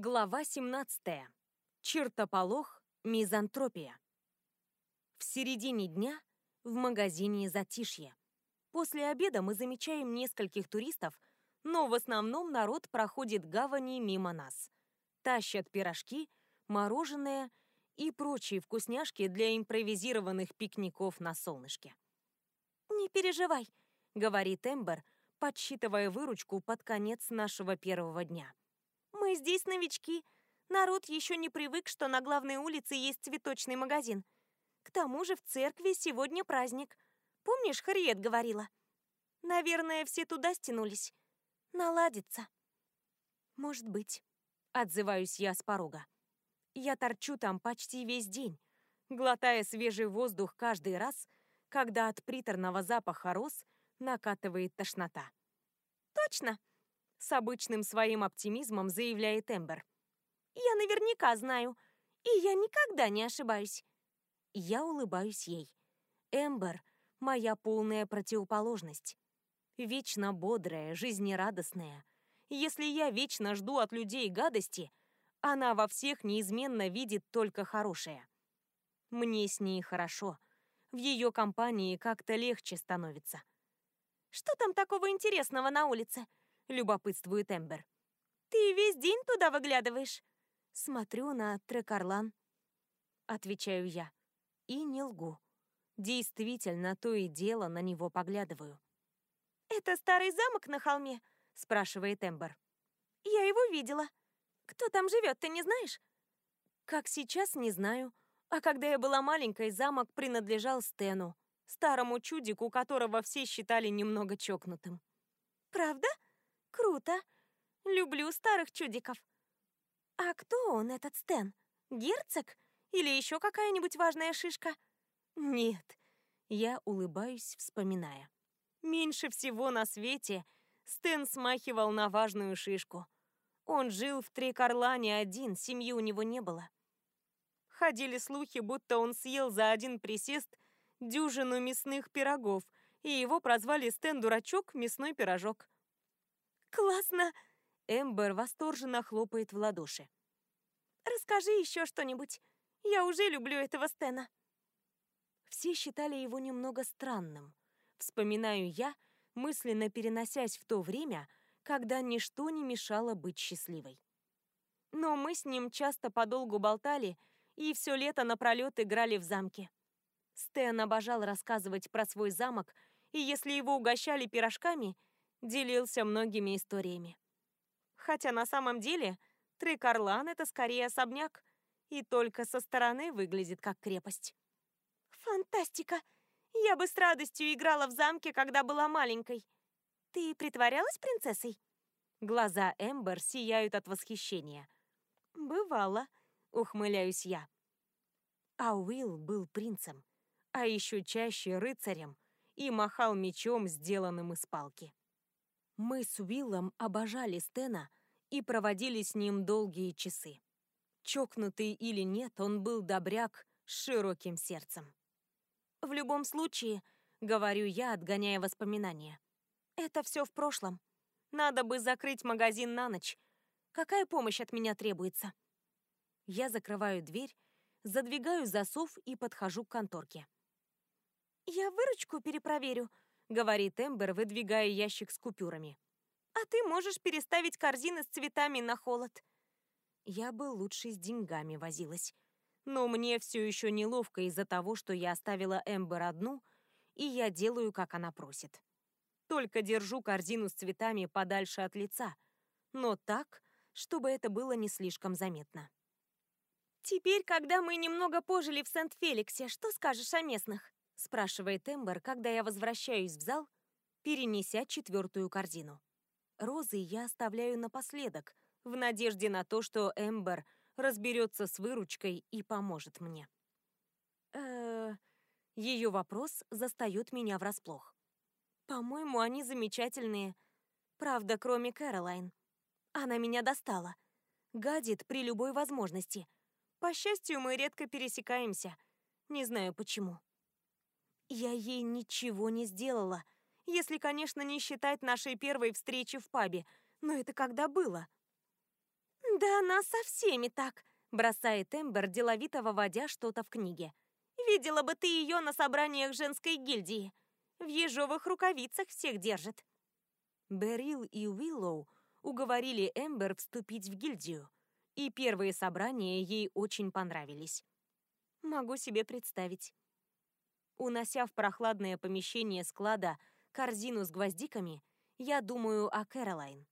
Глава 17. Чертополох, мизантропия. В середине дня в магазине затишье. После обеда мы замечаем нескольких туристов, но в основном народ проходит гавани мимо нас. Тащат пирожки, мороженое и прочие вкусняшки для импровизированных пикников на солнышке. «Не переживай», — говорит Эмбер, подсчитывая выручку под конец нашего первого дня. Мы здесь новички. Народ еще не привык, что на главной улице есть цветочный магазин. К тому же в церкви сегодня праздник. Помнишь, Харриет говорила? Наверное, все туда стянулись. Наладится. Может быть. Отзываюсь я с порога. Я торчу там почти весь день, глотая свежий воздух каждый раз, когда от приторного запаха роз накатывает тошнота. Точно, с обычным своим оптимизмом заявляет Эмбер. «Я наверняка знаю, и я никогда не ошибаюсь». Я улыбаюсь ей. Эмбер — моя полная противоположность. Вечно бодрая, жизнерадостная. Если я вечно жду от людей гадости, она во всех неизменно видит только хорошее. Мне с ней хорошо. В ее компании как-то легче становится. «Что там такого интересного на улице?» — любопытствует Эмбер. «Ты весь день туда выглядываешь?» Смотрю на Трекарлан. Отвечаю я. И не лгу. Действительно, то и дело на него поглядываю. «Это старый замок на холме?» — спрашивает Эмбер. «Я его видела. Кто там живет, ты не знаешь?» «Как сейчас, не знаю. А когда я была маленькой, замок принадлежал Стену, старому чудику, которого все считали немного чокнутым». «Правда?» Круто. Люблю старых чудиков. А кто он, этот Стэн? Герцог? Или еще какая-нибудь важная шишка? Нет. Я улыбаюсь, вспоминая. Меньше всего на свете Стэн смахивал на важную шишку. Он жил в Трикарлане один, семьи у него не было. Ходили слухи, будто он съел за один присест дюжину мясных пирогов, и его прозвали Стэн-дурачок мясной пирожок. «Классно!» Эмбер восторженно хлопает в ладоши. «Расскажи еще что-нибудь. Я уже люблю этого Стена». Все считали его немного странным. Вспоминаю я, мысленно переносясь в то время, когда ничто не мешало быть счастливой. Но мы с ним часто подолгу болтали и все лето напролет играли в замке. Стэн обожал рассказывать про свой замок, и если его угощали пирожками — делился многими историями. Хотя на самом деле Трикарлан — это скорее особняк, и только со стороны выглядит как крепость. «Фантастика! Я бы с радостью играла в замке, когда была маленькой. Ты притворялась принцессой?» Глаза Эмбер сияют от восхищения. «Бывало», — ухмыляюсь я. А Уилл был принцем, а еще чаще рыцарем и махал мечом, сделанным из палки. Мы с Уиллом обожали Стена и проводили с ним долгие часы. Чокнутый или нет, он был добряк с широким сердцем. «В любом случае», — говорю я, отгоняя воспоминания, — «это все в прошлом. Надо бы закрыть магазин на ночь. Какая помощь от меня требуется?» Я закрываю дверь, задвигаю засов и подхожу к конторке. «Я выручку перепроверю», — говорит Эмбер, выдвигая ящик с купюрами. «А ты можешь переставить корзины с цветами на холод». Я бы лучше с деньгами возилась. Но мне все еще неловко из-за того, что я оставила Эмбер одну, и я делаю, как она просит. Только держу корзину с цветами подальше от лица, но так, чтобы это было не слишком заметно. «Теперь, когда мы немного пожили в Сент-Феликсе, что скажешь о местных?» Спрашивает Эмбер, когда я возвращаюсь в зал, перенеся четвертую корзину. Розы я оставляю напоследок, в надежде на то, что Эмбер разберется с выручкой и поможет мне. Э, ее вопрос застает меня врасплох. По-моему, они замечательные. Правда, кроме Кэролайн. Она меня достала. Гадит при любой возможности. По счастью, мы редко пересекаемся. Не знаю почему. Я ей ничего не сделала, если, конечно, не считать нашей первой встречи в пабе. Но это когда было? «Да она со всеми так», — бросает Эмбер, деловито выводя что-то в книге. «Видела бы ты ее на собраниях женской гильдии. В ежовых рукавицах всех держит». Берил и Уиллоу уговорили Эмбер вступить в гильдию, и первые собрания ей очень понравились. Могу себе представить. Унося в прохладное помещение склада корзину с гвоздиками, я думаю о Кэролайн.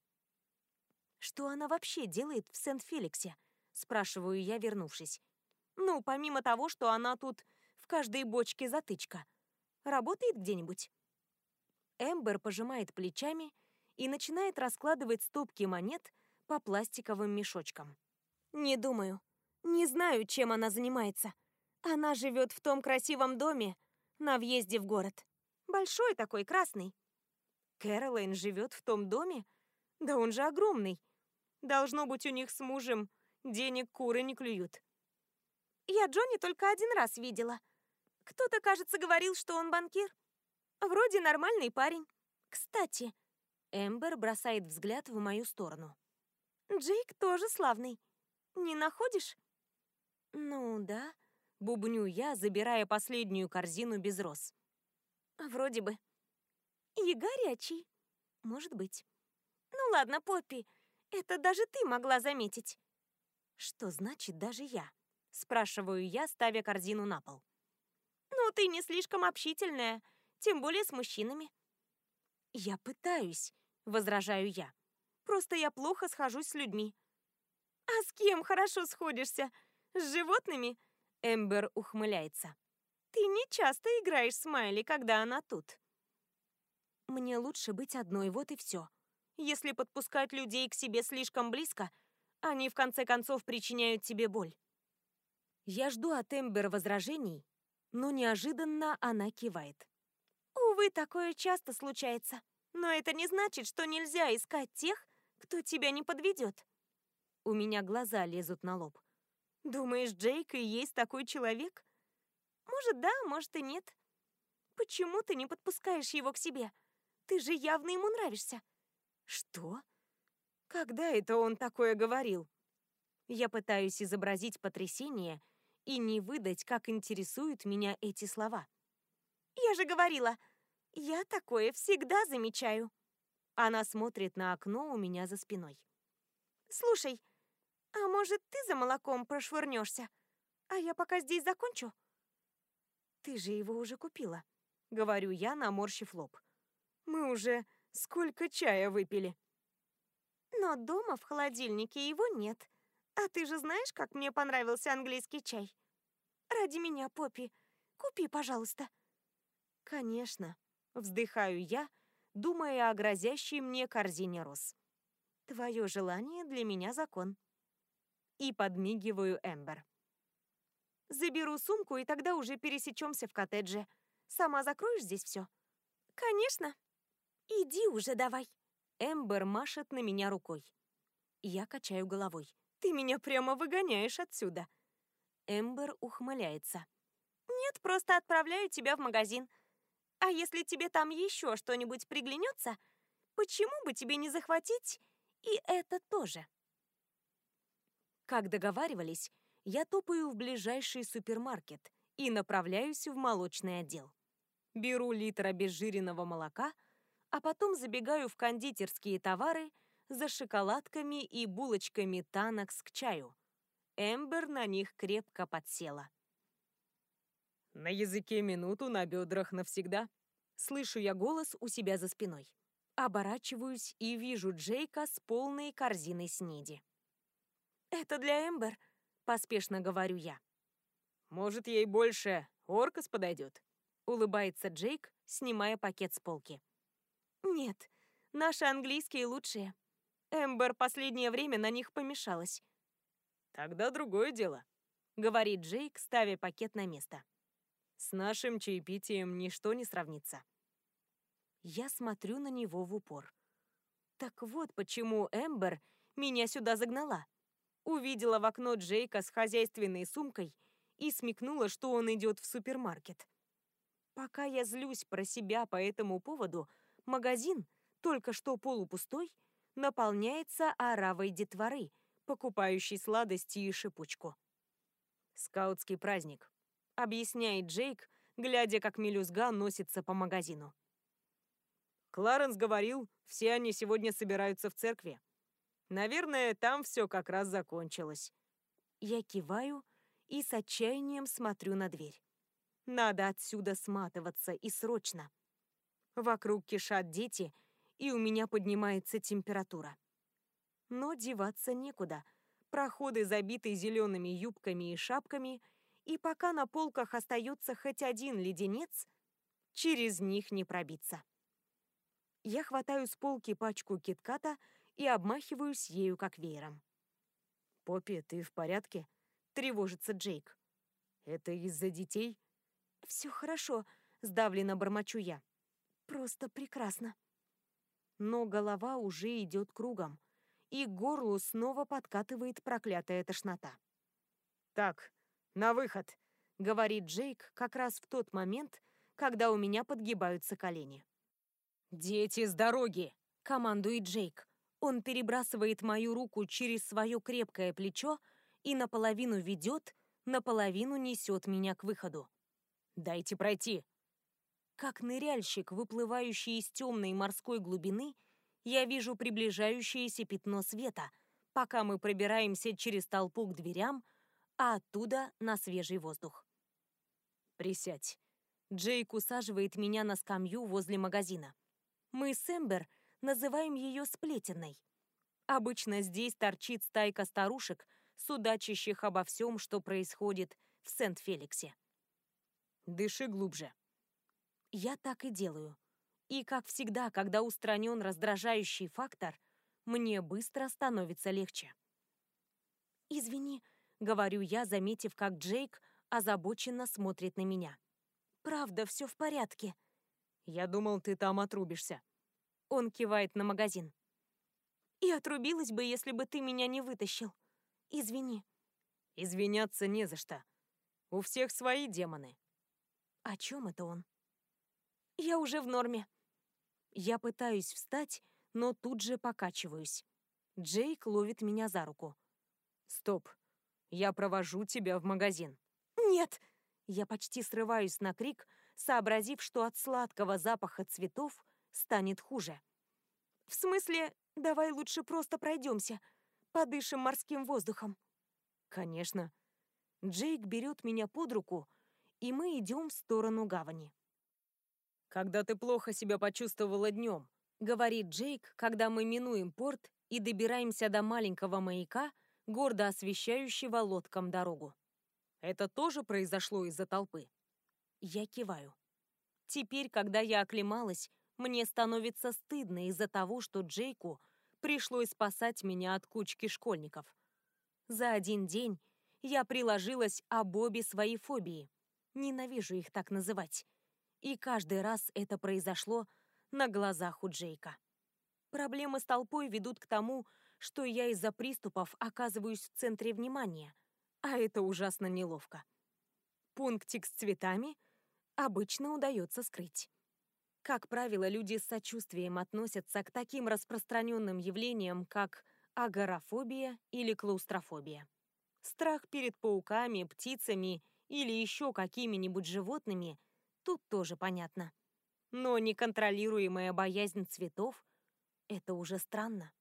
«Что она вообще делает в Сент-Феликсе?» — спрашиваю я, вернувшись. «Ну, помимо того, что она тут в каждой бочке затычка. Работает где-нибудь?» Эмбер пожимает плечами и начинает раскладывать стопки монет по пластиковым мешочкам. «Не думаю. Не знаю, чем она занимается. Она живет в том красивом доме на въезде в город. Большой такой, красный. Кэролайн живет в том доме? Да он же огромный. Должно быть, у них с мужем денег куры не клюют. Я Джонни только один раз видела. Кто-то, кажется, говорил, что он банкир. Вроде нормальный парень. Кстати, Эмбер бросает взгляд в мою сторону. Джейк тоже славный. Не находишь? Ну да, бубню я, забирая последнюю корзину без роз. Вроде бы. И горячий. Может быть. Ну ладно, Поппи, это даже ты могла заметить. Что значит даже я? Спрашиваю я, ставя корзину на пол. Ну, ты не слишком общительная, тем более с мужчинами. Я пытаюсь, возражаю я. Просто я плохо схожусь с людьми. А с кем хорошо сходишься? С животными? Эмбер ухмыляется. Ты не часто играешь с Майли, когда она тут. Мне лучше быть одной, вот и все. Если подпускать людей к себе слишком близко, они в конце концов причиняют тебе боль. Я жду от Эмбер возражений, но неожиданно она кивает. Увы, такое часто случается. Но это не значит, что нельзя искать тех, кто тебя не подведет. У меня глаза лезут на лоб. Думаешь, Джейк и есть такой человек? Может, да, может и нет. Почему ты не подпускаешь его к себе? Ты же явно ему нравишься. Что? Когда это он такое говорил? Я пытаюсь изобразить потрясение и не выдать, как интересуют меня эти слова. Я же говорила, я такое всегда замечаю. Она смотрит на окно у меня за спиной. Слушай, а может, ты за молоком прошвырнешься? А я пока здесь закончу? Ты же его уже купила, говорю я, наморщив лоб. Мы уже сколько чая выпили. Но дома в холодильнике его нет. А ты же знаешь, как мне понравился английский чай? Ради меня, Поппи, купи, пожалуйста. Конечно, вздыхаю я, думая о грозящей мне корзине роз. Твое желание для меня закон. И подмигиваю Эмбер. Заберу сумку, и тогда уже пересечемся в коттедже. Сама закроешь здесь все? Конечно, «Иди уже давай!» Эмбер машет на меня рукой. Я качаю головой. «Ты меня прямо выгоняешь отсюда!» Эмбер ухмыляется. «Нет, просто отправляю тебя в магазин. А если тебе там еще что-нибудь приглянется, почему бы тебе не захватить и это тоже?» Как договаривались, я топаю в ближайший супермаркет и направляюсь в молочный отдел. Беру литр обезжиренного молока – а потом забегаю в кондитерские товары за шоколадками и булочками Танакс к чаю. Эмбер на них крепко подсела. «На языке минуту, на бедрах навсегда», Слышу я голос у себя за спиной. Оборачиваюсь и вижу Джейка с полной корзиной снеди. «Это для Эмбер», — поспешно говорю я. «Может, ей больше Оркас подойдет?» — улыбается Джейк, снимая пакет с полки. Нет, наши английские лучшие. Эмбер последнее время на них помешалась. Тогда другое дело, говорит Джейк, ставя пакет на место. С нашим чаепитием ничто не сравнится. Я смотрю на него в упор. Так вот почему Эмбер меня сюда загнала. Увидела в окно Джейка с хозяйственной сумкой и смекнула, что он идет в супермаркет. Пока я злюсь про себя по этому поводу, Магазин, только что полупустой, наполняется оравой детворы, покупающий сладости и шипучку. «Скаутский праздник», — объясняет Джейк, глядя, как мелюзга носится по магазину. Кларенс говорил, все они сегодня собираются в церкви. Наверное, там все как раз закончилось. Я киваю и с отчаянием смотрю на дверь. Надо отсюда сматываться и срочно. Вокруг кишат дети, и у меня поднимается температура. Но деваться некуда. Проходы забиты зелеными юбками и шапками, и пока на полках остается хоть один леденец, через них не пробиться. Я хватаю с полки пачку китката и обмахиваюсь ею как веером. «Поппи, ты в порядке?» — тревожится Джейк. «Это из-за детей?» «Все хорошо», — сдавленно бормочу я. «Просто прекрасно». Но голова уже идет кругом, и к горлу снова подкатывает проклятая тошнота. «Так, на выход», — говорит Джейк как раз в тот момент, когда у меня подгибаются колени. «Дети с дороги!» — командует Джейк. Он перебрасывает мою руку через свое крепкое плечо и наполовину ведет, наполовину несет меня к выходу. «Дайте пройти!» Как ныряльщик, выплывающий из темной морской глубины, я вижу приближающееся пятно света, пока мы пробираемся через толпу к дверям, а оттуда на свежий воздух. «Присядь». Джейк усаживает меня на скамью возле магазина. Мы с Эмбер называем ее сплетенной. Обычно здесь торчит стайка старушек, судачащих обо всем, что происходит в Сент-Феликсе. Дыши глубже. Я так и делаю. И, как всегда, когда устранен раздражающий фактор, мне быстро становится легче. «Извини», — говорю я, заметив, как Джейк озабоченно смотрит на меня. «Правда, все в порядке». «Я думал, ты там отрубишься». Он кивает на магазин. «И отрубилась бы, если бы ты меня не вытащил. Извини». «Извиняться не за что. У всех свои демоны». «О чем это он?» «Я уже в норме». Я пытаюсь встать, но тут же покачиваюсь. Джейк ловит меня за руку. «Стоп. Я провожу тебя в магазин». «Нет!» Я почти срываюсь на крик, сообразив, что от сладкого запаха цветов станет хуже. «В смысле, давай лучше просто пройдемся, подышим морским воздухом?» «Конечно». Джейк берет меня под руку, и мы идем в сторону гавани. «Когда ты плохо себя почувствовала днем», — говорит Джейк, когда мы минуем порт и добираемся до маленького маяка, гордо освещающего лодкам дорогу. Это тоже произошло из-за толпы? Я киваю. Теперь, когда я оклемалась, мне становится стыдно из-за того, что Джейку пришлось спасать меня от кучки школьников. За один день я приложилась об обе свои фобии. Ненавижу их так называть. И каждый раз это произошло на глазах у Джейка. Проблемы с толпой ведут к тому, что я из-за приступов оказываюсь в центре внимания, а это ужасно неловко. Пунктик с цветами обычно удается скрыть. Как правило, люди с сочувствием относятся к таким распространенным явлениям, как агорафобия или клаустрофобия. Страх перед пауками, птицами или еще какими-нибудь животными тут тоже понятно. Но неконтролируемая боязнь цветов — это уже странно.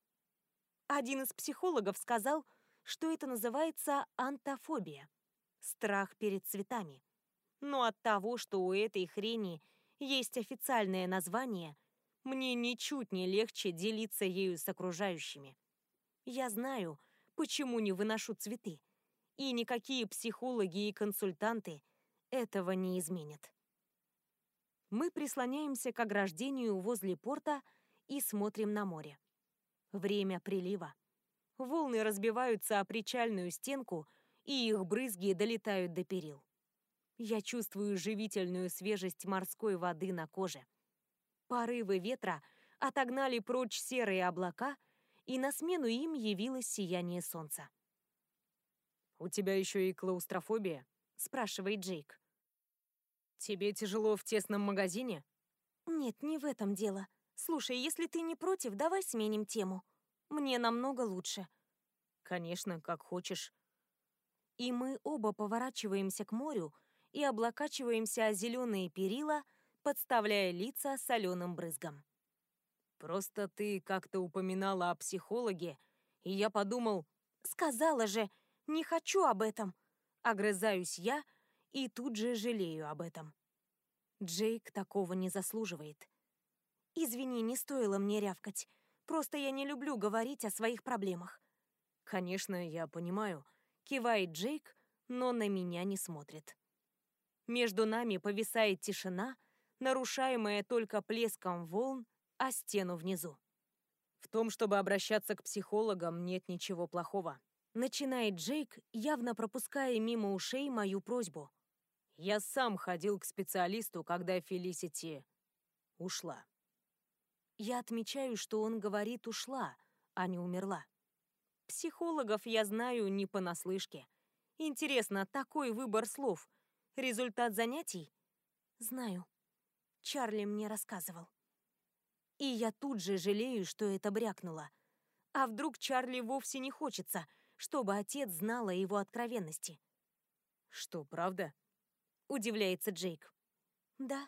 Один из психологов сказал, что это называется антофобия — страх перед цветами. Но от того, что у этой хрени есть официальное название, мне ничуть не легче делиться ею с окружающими. Я знаю, почему не выношу цветы, и никакие психологи и консультанты этого не изменят. Мы прислоняемся к ограждению возле порта и смотрим на море. Время прилива. Волны разбиваются о причальную стенку, и их брызги долетают до перил. Я чувствую живительную свежесть морской воды на коже. Порывы ветра отогнали прочь серые облака, и на смену им явилось сияние солнца. «У тебя еще и клаустрофобия?» — спрашивает Джейк. «Тебе тяжело в тесном магазине?» «Нет, не в этом дело. Слушай, если ты не против, давай сменим тему. Мне намного лучше». Конечно, как хочешь. И мы оба поворачиваемся к морю и облокачиваемся о зеленые перила, подставляя лица соленым брызгом. Просто ты как-то упоминала о психологе, и я подумал... Сказала же, не хочу об этом. Огрызаюсь я и тут же жалею об этом. Джейк такого не заслуживает. Извини, не стоило мне рявкать. Просто я не люблю говорить о своих проблемах. Конечно, я понимаю. Кивает Джейк, но на меня не смотрит. Между нами повисает тишина, нарушаемая только плеском волн о стену внизу. В том, чтобы обращаться к психологам, нет ничего плохого. Начинает Джейк, явно пропуская мимо ушей мою просьбу. Я сам ходил к специалисту, когда Фелисити ушла. Я отмечаю, что он говорит «ушла», а не «умерла». Психологов я знаю не понаслышке. Интересно, такой выбор слов — результат занятий? Знаю. Чарли мне рассказывал. И я тут же жалею, что это брякнула. А вдруг Чарли вовсе не хочется, чтобы отец знал о его откровенности? «Что, правда?» — удивляется Джейк. «Да.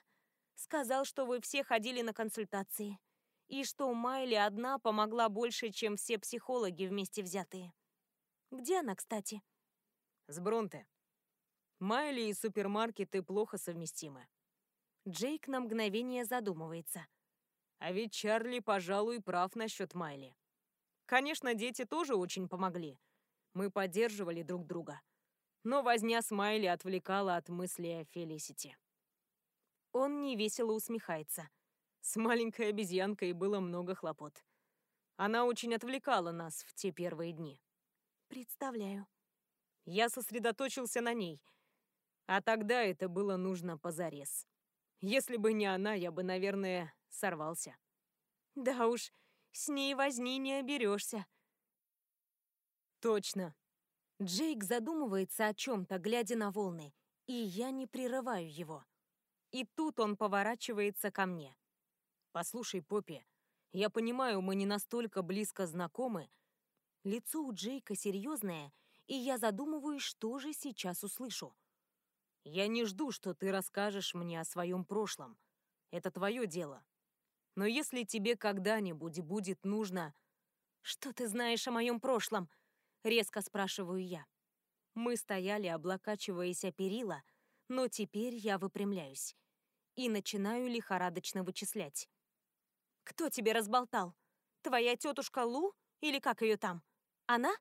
Сказал, что вы все ходили на консультации и что Майли одна помогла больше, чем все психологи вместе взятые. Где она, кстати? С Бронте. Майли и супермаркеты плохо совместимы. Джейк на мгновение задумывается. А ведь Чарли, пожалуй, прав насчет Майли. Конечно, дети тоже очень помогли. Мы поддерживали друг друга. Но возня с Майли отвлекала от мысли о Фелисити. Он невесело усмехается. С маленькой обезьянкой было много хлопот. Она очень отвлекала нас в те первые дни. Представляю. Я сосредоточился на ней. А тогда это было нужно позарез. Если бы не она, я бы, наверное, сорвался. Да уж, с ней возни не оберешься. Точно. Джейк задумывается о чем-то, глядя на волны, и я не прерываю его. И тут он поворачивается ко мне. «Послушай, Поппи, я понимаю, мы не настолько близко знакомы». Лицо у Джейка серьезное, и я задумываюсь, что же сейчас услышу. «Я не жду, что ты расскажешь мне о своем прошлом. Это твое дело. Но если тебе когда-нибудь будет нужно...» «Что ты знаешь о моем прошлом?» — резко спрашиваю я. Мы стояли, облокачиваясь о перила, но теперь я выпрямляюсь и начинаю лихорадочно вычислять. Кто тебе разболтал? Твоя тетушка Лу? Или как ее там? Она?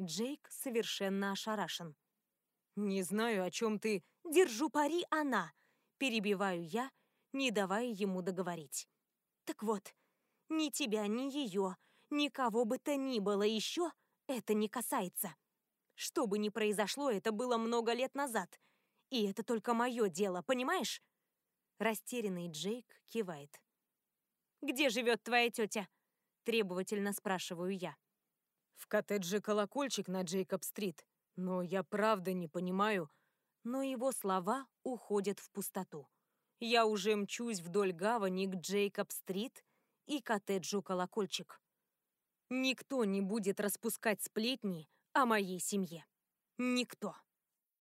Джейк совершенно ошарашен. Не знаю, о чем ты... Держу пари, она. Перебиваю я, не давая ему договорить. Так вот, ни тебя, ни ее, никого бы то ни было еще это не касается. Что бы ни произошло, это было много лет назад. И это только мое дело, понимаешь? Растерянный Джейк кивает. Где живет твоя тетя?» Требовательно спрашиваю я. «В коттедже «Колокольчик» на Джейкоб-стрит. Но я правда не понимаю...» Но его слова уходят в пустоту. Я уже мчусь вдоль гавани к Джейкоб-стрит и коттеджу «Колокольчик». Никто не будет распускать сплетни о моей семье. Никто.